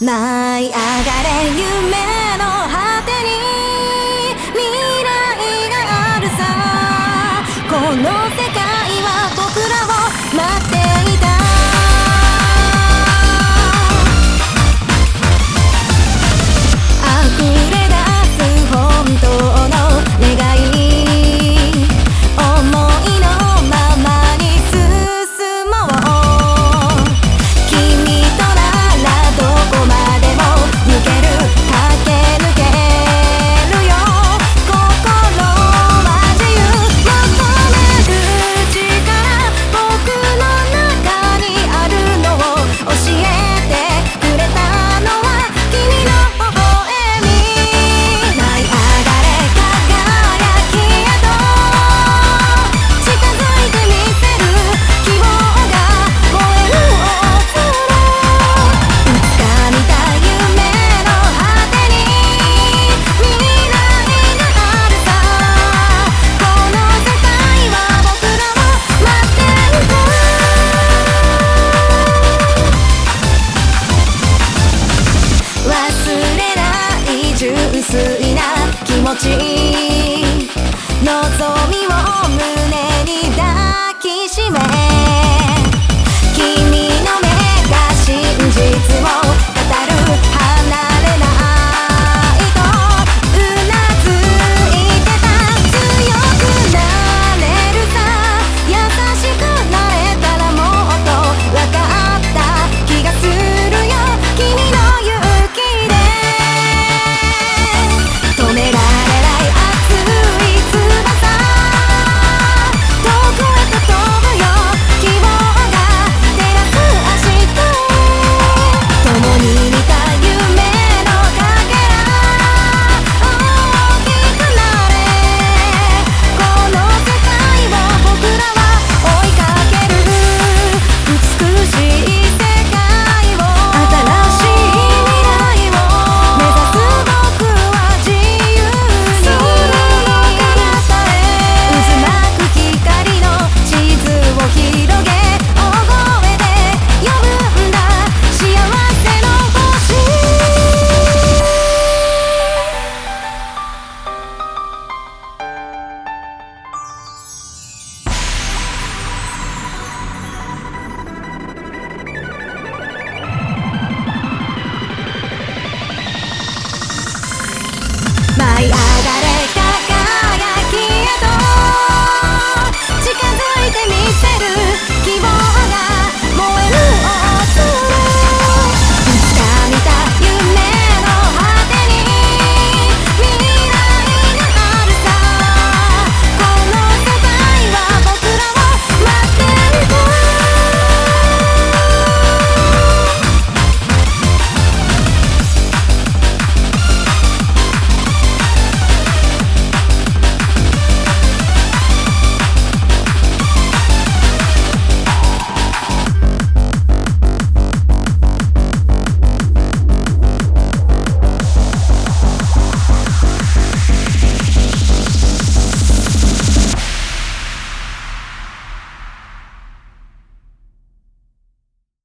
舞い上がれ夢 penalty.